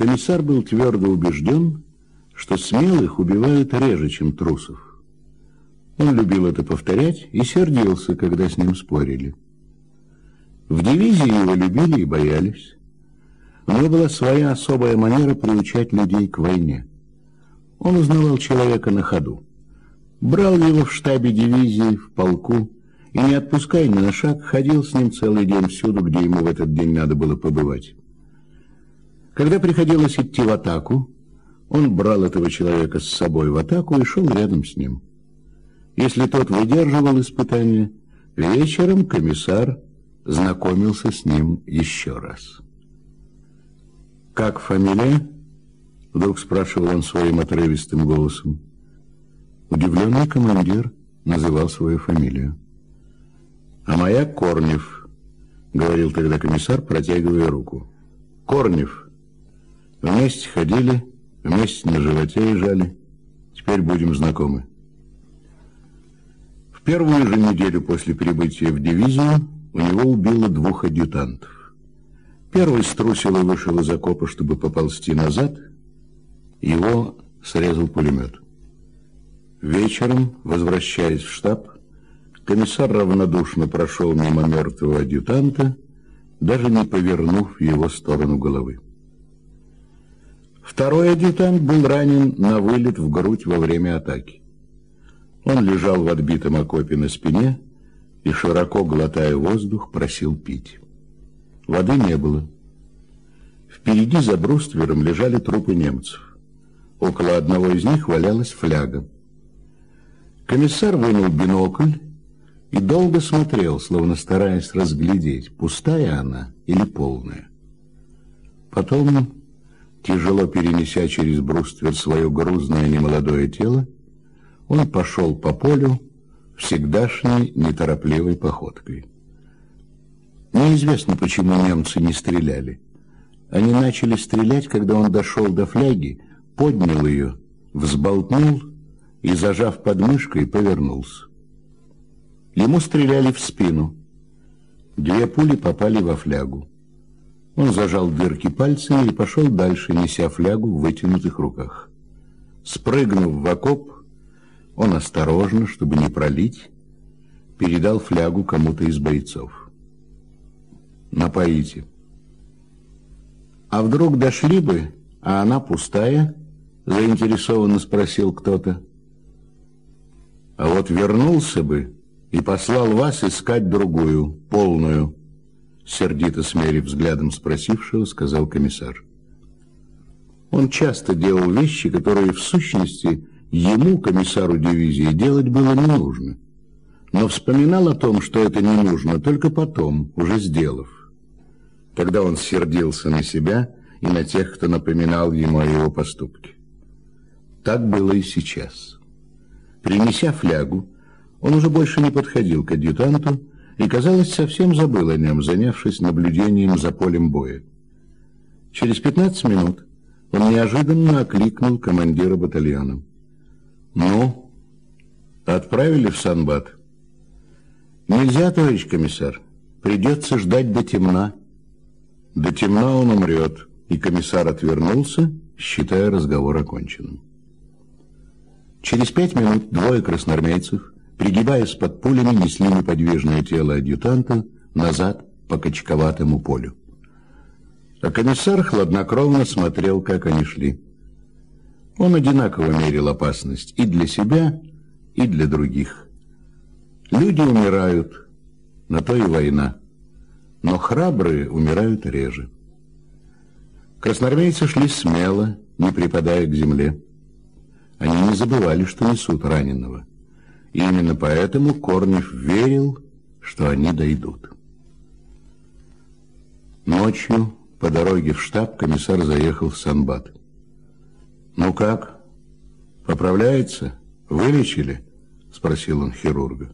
Комиссар был твердо убежден, что смелых убивают реже, чем трусов. Он любил это повторять и сердился, когда с ним спорили. В дивизии его любили и боялись. У него была своя особая манера приучать людей к войне. Он узнавал человека на ходу. Брал его в штабе дивизии, в полку, и, не отпуская ни на шаг, ходил с ним целый день всюду, где ему в этот день надо было побывать. Когда приходилось идти в атаку, он брал этого человека с собой в атаку и шел рядом с ним. Если тот выдерживал испытание, вечером комиссар знакомился с ним еще раз. «Как фамилия?» — вдруг спрашивал он своим отрывистым голосом. Удивленный командир называл свою фамилию. «А моя Корнев», — говорил тогда комиссар, протягивая руку. «Корнев. Вместе ходили, вместе на животе лежали. Теперь будем знакомы». В первую же неделю после прибытия в дивизию у него убило двух адъютантов. Первый струсил и вышел из окопа, чтобы поползти назад. Его срезал пулемет. Вечером, возвращаясь в штаб, Комиссар равнодушно прошел мимо мертвого адъютанта, даже не повернув его сторону головы. Второй адъютант был ранен на вылет в грудь во время атаки. Он лежал в отбитом окопе на спине и, широко глотая воздух, просил пить. Воды не было. Впереди за бруствером лежали трупы немцев. Около одного из них валялась фляга. Комиссар вынул бинокль и долго смотрел, словно стараясь разглядеть, пустая она или полная. Потом, тяжело перенеся через бруствер свое грузное немолодое тело, он пошел по полю всегдашней неторопливой походкой. Неизвестно, почему немцы не стреляли. Они начали стрелять, когда он дошел до фляги, поднял ее, взболтнул и, зажав подмышкой, повернулся. Ему стреляли в спину. Две пули попали во флягу. Он зажал дырки пальцами и пошел дальше, неся флягу в вытянутых руках. Спрыгнув в окоп, он осторожно, чтобы не пролить, передал флягу кому-то из бойцов. «Напоите». «А вдруг дошли бы, а она пустая?» — заинтересованно спросил кто-то. «А вот вернулся бы...» и послал вас искать другую, полную, сердито смерив взглядом спросившего, сказал комиссар. Он часто делал вещи, которые в сущности ему, комиссару дивизии, делать было не нужно, но вспоминал о том, что это не нужно, только потом, уже сделав. Тогда он сердился на себя и на тех, кто напоминал ему о его поступке. Так было и сейчас. Принеся флягу, он уже больше не подходил к адъютанту и, казалось, совсем забыл о нем, занявшись наблюдением за полем боя. Через 15 минут он неожиданно окликнул командира батальона. «Ну, отправили в Санбат?» «Нельзя, товарищ комиссар. Придется ждать до темна». «До темна он умрет», и комиссар отвернулся, считая разговор оконченным. Через пять минут двое красноармейцев пригибаясь под пулями, несли неподвижное тело адъютанта назад по качковатому полю. А комиссар хладнокровно смотрел, как они шли. Он одинаково мерил опасность и для себя, и для других. Люди умирают, на то и война. Но храбрые умирают реже. Красноармейцы шли смело, не припадая к земле. Они не забывали, что несут раненого. И именно поэтому Корнев верил, что они дойдут. Ночью по дороге в штаб комиссар заехал в Санбат. «Ну как? Поправляется? Вылечили?» — спросил он хирурга.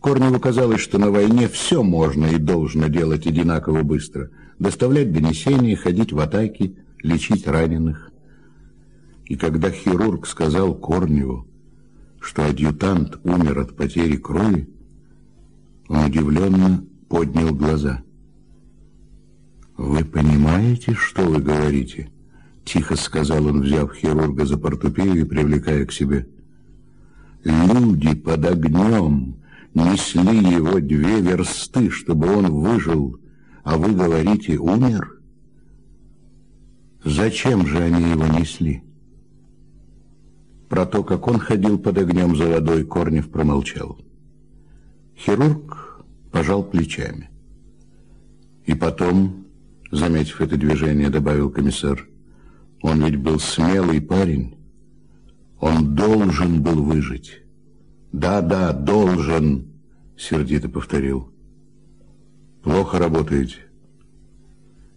Корневу казалось, что на войне все можно и должно делать одинаково быстро. Доставлять донесения, ходить в атаки, лечить раненых. И когда хирург сказал Корневу, что адъютант умер от потери крови, он удивленно поднял глаза. «Вы понимаете, что вы говорите?» — тихо сказал он, взяв хирурга за портупею и привлекая к себе. «Люди под огнем несли его две версты, чтобы он выжил, а вы говорите, умер? Зачем же они его несли?» Про то, как он ходил под огнем за водой, Корнев промолчал. Хирург пожал плечами. И потом, заметив это движение, добавил комиссар, он ведь был смелый парень. Он должен был выжить. Да-да, должен, сердито повторил. Плохо работаете.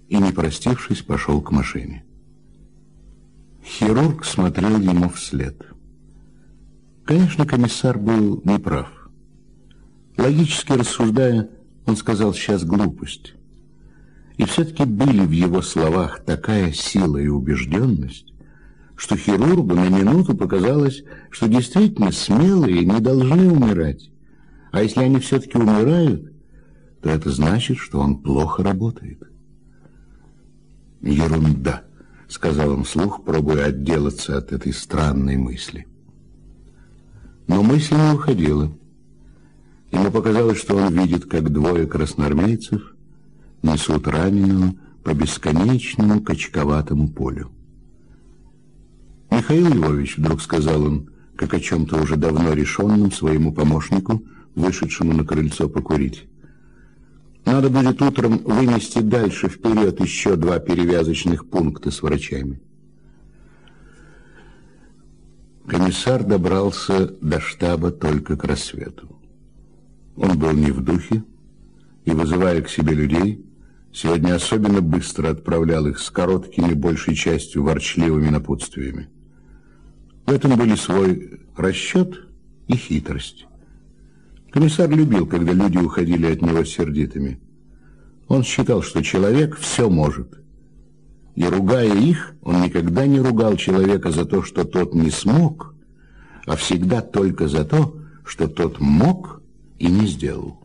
И, не простившись, пошел к машине. Хирург смотрел ему вслед. Конечно, комиссар был неправ. Логически рассуждая, он сказал сейчас глупость. И все-таки были в его словах такая сила и убежденность, что хирургу на минуту показалось, что действительно смелые не должны умирать. А если они все-таки умирают, то это значит, что он плохо работает. Ерунда. — сказал он вслух, пробуя отделаться от этой странной мысли. Но мысль не уходила. Ему показалось, что он видит, как двое красноармейцев несут раненого по бесконечному качковатому полю. «Михаил Львович», — вдруг сказал он, как о чем-то уже давно решенном своему помощнику, вышедшему на крыльцо покурить. Надо будет утром вынести дальше вперед еще два перевязочных пункта с врачами. Комиссар добрался до штаба только к рассвету. Он был не в духе и, вызывая к себе людей, сегодня особенно быстро отправлял их с короткими, большей частью ворчливыми напутствиями. В этом были свой расчет и хитрость. Комиссар любил, когда люди уходили от него сердитыми. Он считал, что человек все может. И ругая их, он никогда не ругал человека за то, что тот не смог, а всегда только за то, что тот мог и не сделал.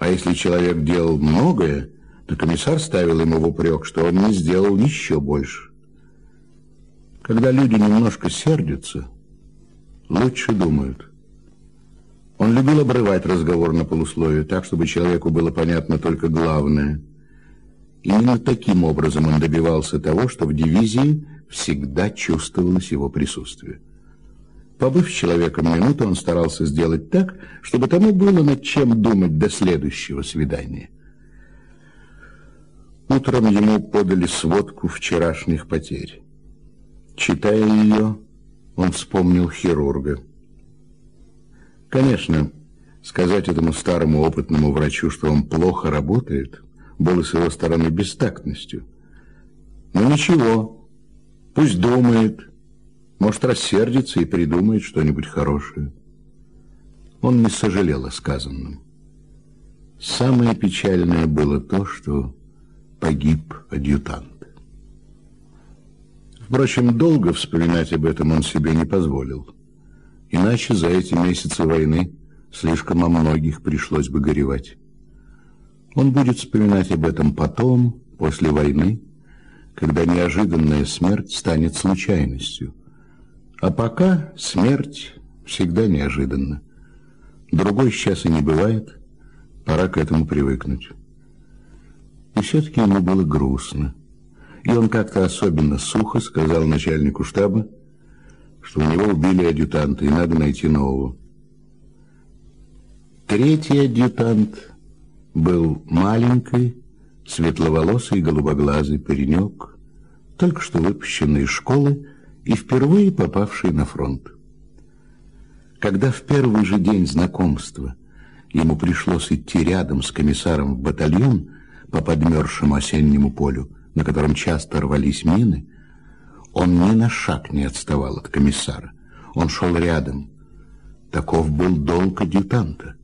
А если человек делал многое, то комиссар ставил ему в упрек, что он не сделал еще больше. Когда люди немножко сердятся, лучше думают – он любил обрывать разговор на полусловие, так, чтобы человеку было понятно только главное. Именно таким образом он добивался того, что в дивизии всегда чувствовалось его присутствие. Побыв с человеком минуту, он старался сделать так, чтобы тому было над чем думать до следующего свидания. Утром ему подали сводку вчерашних потерь. Читая ее, он вспомнил хирурга. Конечно, сказать этому старому опытному врачу, что он плохо работает, было с его стороны бестактностью. Но ничего, пусть думает, может рассердится и придумает что-нибудь хорошее. Он не сожалел о сказанном. Самое печальное было то, что погиб адъютант. Впрочем, долго вспоминать об этом он себе не позволил. Иначе за эти месяцы войны слишком о многих пришлось бы горевать. Он будет вспоминать об этом потом, после войны, когда неожиданная смерть станет случайностью. А пока смерть всегда неожиданна. Другой сейчас и не бывает, пора к этому привыкнуть. И все-таки ему было грустно. И он как-то особенно сухо сказал начальнику штаба, что у него убили адъютанта, и надо найти нового. Третий адъютант был маленький, светловолосый голубоглазый паренек, только что выпущенный из школы и впервые попавший на фронт. Когда в первый же день знакомства ему пришлось идти рядом с комиссаром в батальон по подмерзшему осеннему полю, на котором часто рвались мины, он ни на шаг не отставал от комиссара. Он шел рядом. Таков был долг адъютанта.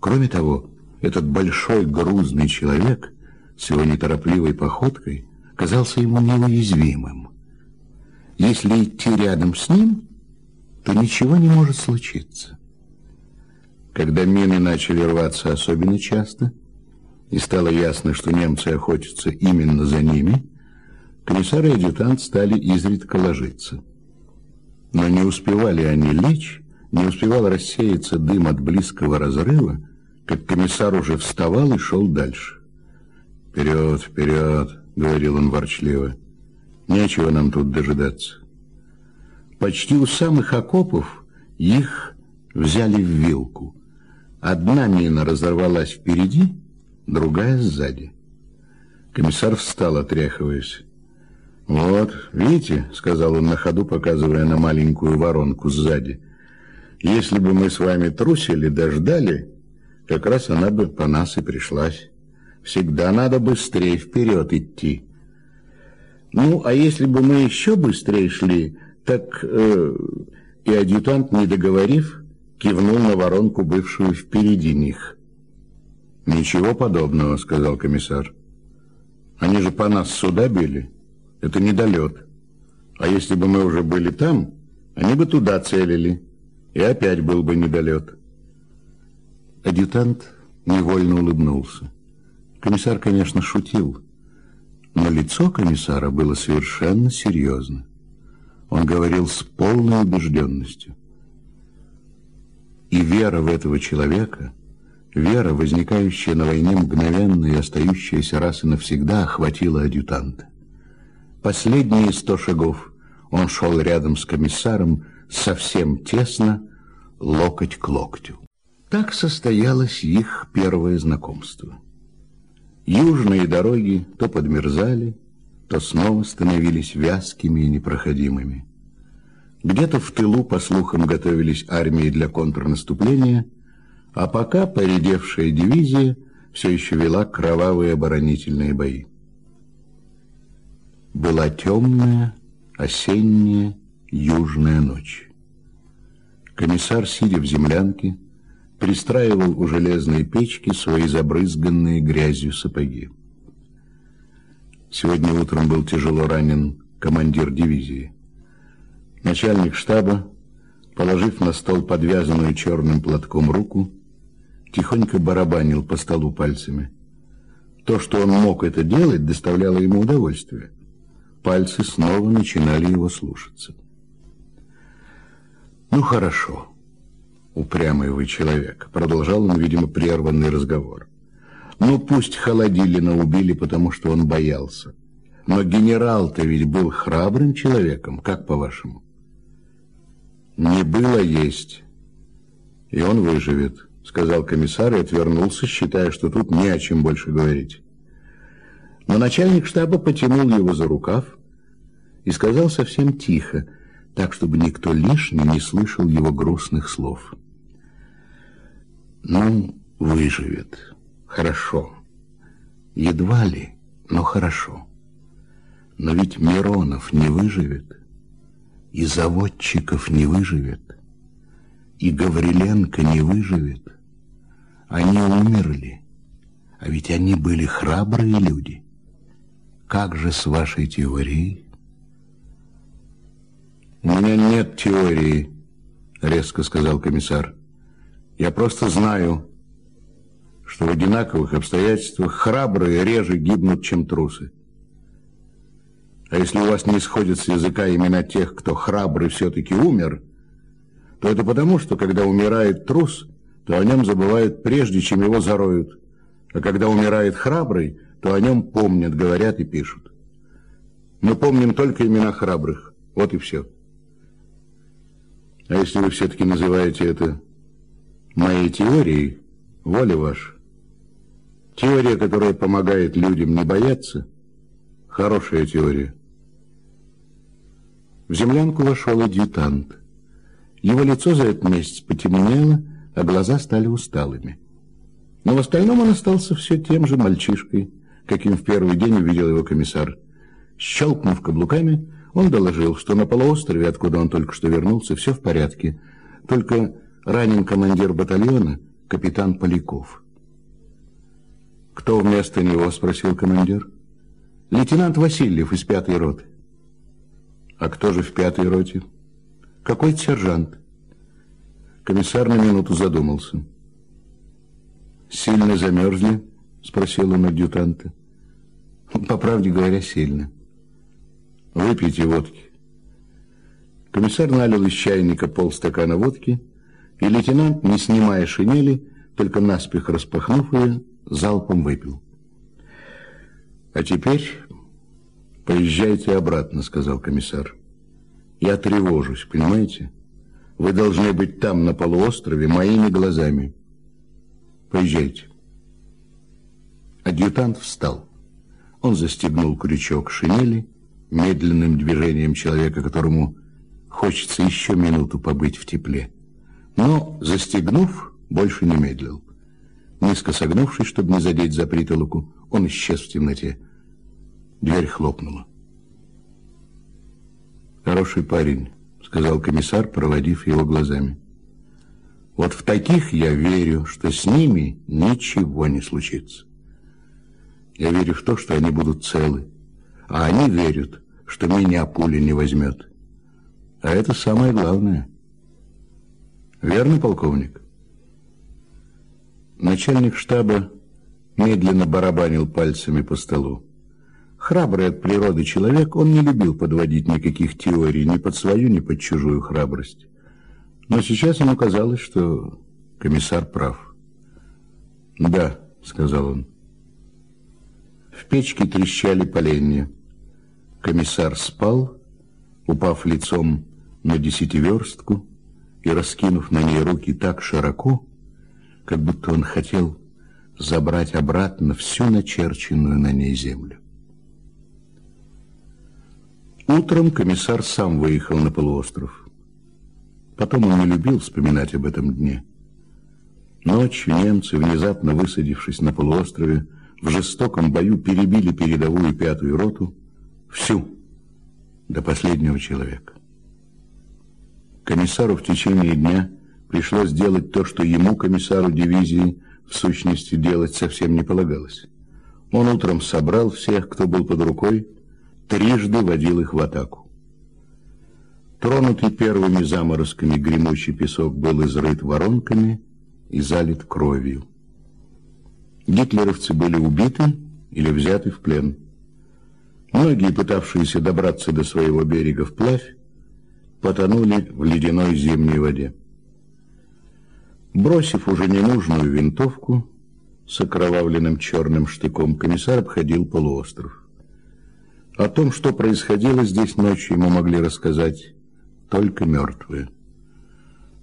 Кроме того, этот большой грузный человек с его неторопливой походкой казался ему неуязвимым. Если идти рядом с ним, то ничего не может случиться. Когда мины начали рваться особенно часто, и стало ясно, что немцы охотятся именно за ними, комиссар и адъютант стали изредка ложиться. Но не успевали они лечь, не успевал рассеяться дым от близкого разрыва, как комиссар уже вставал и шел дальше. «Вперед, вперед!» — говорил он ворчливо. «Нечего нам тут дожидаться». Почти у самых окопов их взяли в вилку. Одна мина разорвалась впереди, другая сзади. Комиссар встал, отряхиваясь. «Вот, видите», — сказал он на ходу, показывая на маленькую воронку сзади, «если бы мы с вами трусили, дождали, как раз она бы по нас и пришлась. Всегда надо быстрее вперед идти». «Ну, а если бы мы еще быстрее шли, так...» э, И адъютант, не договорив, кивнул на воронку, бывшую впереди них. «Ничего подобного», — сказал комиссар. «Они же по нас сюда били. Это недолет. А если бы мы уже были там, они бы туда целили, и опять был бы недолет». Адъютант невольно улыбнулся. Комиссар, конечно, шутил, но лицо комиссара было совершенно серьезно. Он говорил с полной убежденностью. И вера в этого человека, вера, возникающая на войне мгновенно и остающаяся раз и навсегда, охватила адъютанта. Последние сто шагов он шел рядом с комиссаром совсем тесно, локоть к локтю. Так состоялось их первое знакомство. Южные дороги то подмерзали, то снова становились вязкими и непроходимыми. Где-то в тылу, по слухам, готовились армии для контрнаступления, а пока поредевшая дивизия все еще вела кровавые оборонительные бои. Была темная, осенняя, южная ночь. Комиссар, сидя в землянке, пристраивал у железной печки свои забрызганные грязью сапоги. Сегодня утром был тяжело ранен командир дивизии. Начальник штаба, положив на стол подвязанную черным платком руку, тихонько барабанил по столу пальцами. То, что он мог это делать, доставляло ему удовольствие. Пальцы снова начинали его слушаться. «Ну, хорошо, упрямый вы человек», — продолжал он, видимо, прерванный разговор. «Ну, пусть Холодилина убили, потому что он боялся. Но генерал-то ведь был храбрым человеком, как по-вашему?» Не было есть. И он выживет, сказал комиссар и отвернулся, считая, что тут не о чем больше говорить. Но начальник штаба потянул его за рукав и сказал совсем тихо, так, чтобы никто лишний не слышал его грустных слов. «Ну, выживет. Хорошо. Едва ли, но хорошо. Но ведь Миронов не выживет» и заводчиков не выживет, и Гавриленко не выживет. Они умерли, а ведь они были храбрые люди. Как же с вашей теорией? «У меня нет теории», — резко сказал комиссар. «Я просто знаю, что в одинаковых обстоятельствах храбрые реже гибнут, чем трусы. А если у вас не исходит с языка имена тех, кто храбрый все-таки умер, то это потому, что когда умирает трус, то о нем забывают прежде, чем его зароют. А когда умирает храбрый, то о нем помнят, говорят и пишут. Мы помним только имена храбрых. Вот и все. А если вы все-таки называете это моей теорией, воля ваша. Теория, которая помогает людям не бояться – Хорошая теория. В землянку вошел адъютант. Его лицо за этот месяц потемнело, а глаза стали усталыми. Но в остальном он остался все тем же мальчишкой, каким в первый день увидел его комиссар. Щелкнув каблуками, он доложил, что на полуострове, откуда он только что вернулся, все в порядке, только ранен командир батальона, капитан Поляков. «Кто вместо него?» — спросил командир. Лейтенант Васильев из пятой роты. А кто же в пятой роте? Какой-то сержант. Комиссар на минуту задумался. Сильно замерзли? Спросил он адъютанта. По правде говоря, сильно. Выпейте водки. Комиссар налил из чайника полстакана водки, и лейтенант, не снимая шинели, только наспех распахнув ее, залпом выпил. «А теперь поезжайте обратно», — сказал комиссар. «Я тревожусь, понимаете? Вы должны быть там, на полуострове, моими глазами. Поезжайте». Адъютант встал. Он застегнул крючок шинели медленным движением человека, которому хочется еще минуту побыть в тепле. Но, застегнув, больше не медлил. Низко согнувшись, чтобы не задеть за притолоку, он исчез в темноте. Дверь хлопнула. «Хороший парень», — сказал комиссар, проводив его глазами. «Вот в таких я верю, что с ними ничего не случится. Я верю в то, что они будут целы, а они верят, что меня пуля не возьмет. А это самое главное. Верно, полковник?» Начальник штаба медленно барабанил пальцами по столу. Храбрый от природы человек, он не любил подводить никаких теорий ни под свою, ни под чужую храбрость. Но сейчас ему казалось, что комиссар прав. «Да», — сказал он. В печке трещали поленья. Комиссар спал, упав лицом на десятиверстку и раскинув на ней руки так широко, как будто он хотел забрать обратно всю начерченную на ней землю. Утром комиссар сам выехал на полуостров. Потом он не любил вспоминать об этом дне. Ночью немцы, внезапно высадившись на полуострове, в жестоком бою перебили передовую пятую роту, всю, до последнего человека. Комиссару в течение дня пришлось делать то, что ему, комиссару дивизии, в сущности делать совсем не полагалось. Он утром собрал всех, кто был под рукой, трижды водил их в атаку. Тронутый первыми заморозками гремучий песок был изрыт воронками и залит кровью. Гитлеровцы были убиты или взяты в плен. Многие, пытавшиеся добраться до своего берега вплавь, потонули в ледяной зимней воде. Бросив уже ненужную винтовку с окровавленным черным штыком, комиссар обходил полуостров. О том, что происходило здесь ночью, ему могли рассказать только мертвые.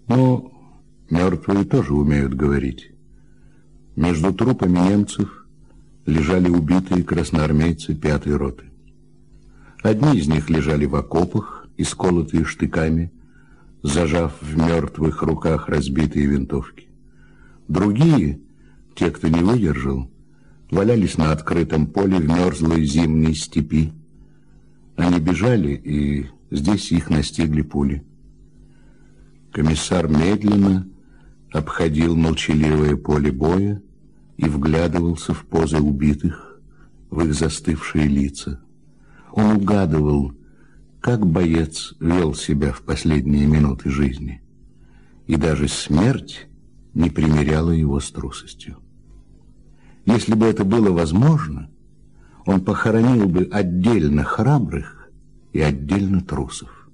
Но мертвые тоже умеют говорить. Между трупами немцев лежали убитые красноармейцы пятой роты. Одни из них лежали в окопах, исколотые штыками, зажав в мертвых руках разбитые винтовки. Другие, те, кто не выдержал, валялись на открытом поле в мерзлой зимней степи. Они бежали, и здесь их настигли пули. Комиссар медленно обходил молчаливое поле боя и вглядывался в позы убитых, в их застывшие лица. Он угадывал, как боец вел себя в последние минуты жизни. И даже смерть не примеряла его с трусостью. Если бы это было возможно, он похоронил бы отдельно храбрых и отдельно трусов.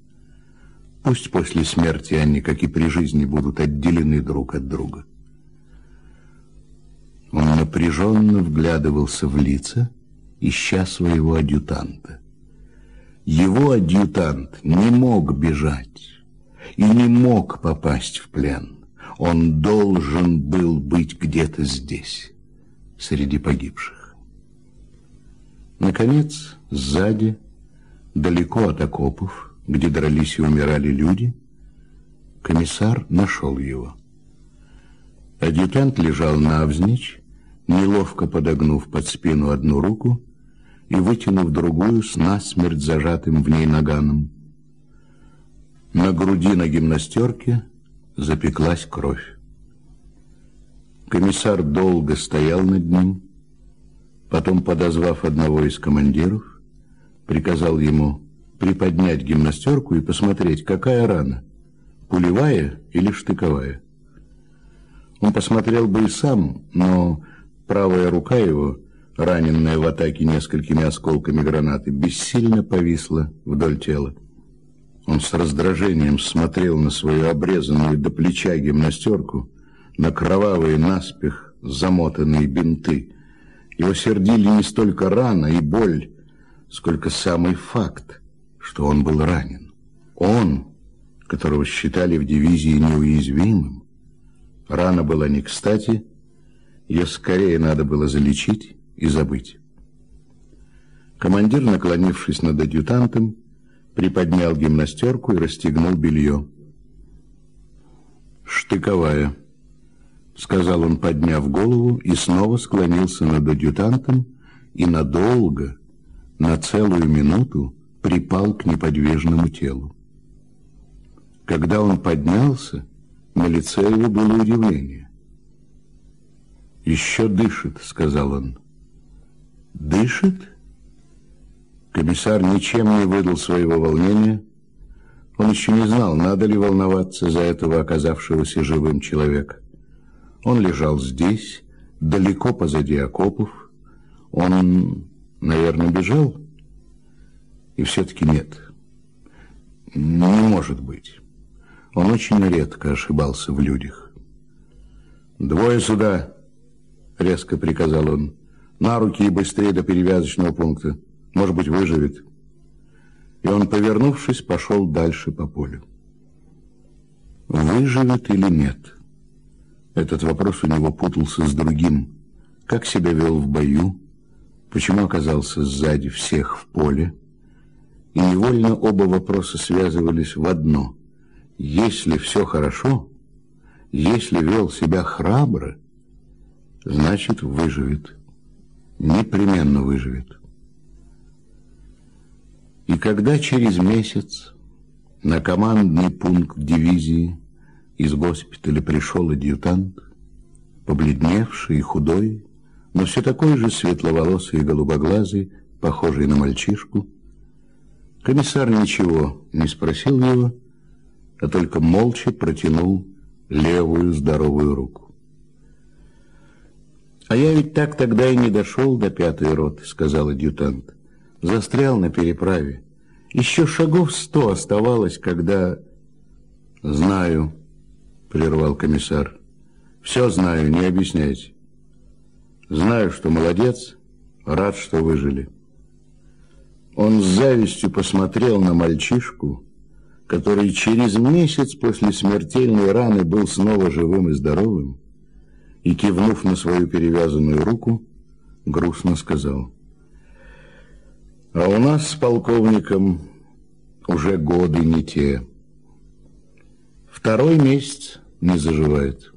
Пусть после смерти они, как и при жизни, будут отделены друг от друга. Он напряженно вглядывался в лица, ища своего адъютанта. Его адъютант не мог бежать и не мог попасть в плен. Он должен был быть где-то здесь, среди погибших. Наконец, сзади, далеко от окопов, где дрались и умирали люди, комиссар нашел его. Адъютант лежал навзничь, неловко подогнув под спину одну руку и вытянув другую с насмерть зажатым в ней наганом. На груди на гимнастерке запеклась кровь. Комиссар долго стоял над ним, потом, подозвав одного из командиров, приказал ему приподнять гимнастерку и посмотреть, какая рана, пулевая или штыковая. Он посмотрел бы и сам, но правая рука его, раненная в атаке несколькими осколками гранаты, бессильно повисла вдоль тела. Он с раздражением смотрел на свою обрезанную до плеча гимнастерку, на кровавые наспех замотанные бинты. Его сердили не столько рана и боль, сколько самый факт, что он был ранен. Он, которого считали в дивизии неуязвимым. Рана была не кстати, ее скорее надо было залечить и забыть. Командир, наклонившись над адъютантом, приподнял гимнастерку и расстегнул белье. «Штыковая», — сказал он, подняв голову, и снова склонился над адъютантом и надолго, на целую минуту, припал к неподвижному телу. Когда он поднялся, на лице его было удивление. «Еще дышит», — сказал он. «Дышит?» Комиссар ничем не выдал своего волнения. Он еще не знал, надо ли волноваться за этого оказавшегося живым человека. Он лежал здесь, далеко позади окопов. Он, наверное, бежал? И все-таки нет. Не может быть. Он очень редко ошибался в людях. «Двое сюда!» — резко приказал он. «На руки и быстрее до перевязочного пункта. Может быть, выживет». И он, повернувшись, пошел дальше по полю. Выживет или нет? Этот вопрос у него путался с другим. Как себя вел в бою? Почему оказался сзади всех в поле? И невольно оба вопроса связывались в одно. Если все хорошо, если вел себя храбро, значит, выживет. Непременно выживет. И когда через месяц на командный пункт дивизии из госпиталя пришел адъютант, побледневший и худой, но все такой же светловолосый и голубоглазый, похожий на мальчишку, комиссар ничего не спросил его, а только молча протянул левую здоровую руку. «А я ведь так тогда и не дошел до пятой роты», — сказал адъютант. «Застрял на переправе. Еще шагов сто оставалось, когда...» «Знаю», — прервал комиссар. «Все знаю, не объясняйте. Знаю, что молодец, рад, что выжили». Он с завистью посмотрел на мальчишку, который через месяц после смертельной раны был снова живым и здоровым, и, кивнув на свою перевязанную руку, грустно сказал, «А у нас с полковником уже годы не те. Второй месяц не заживает,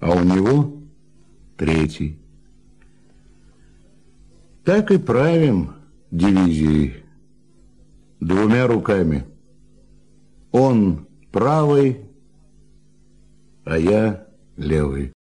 а у него третий. Так и правим дивизией двумя руками». Он правый, а я левый.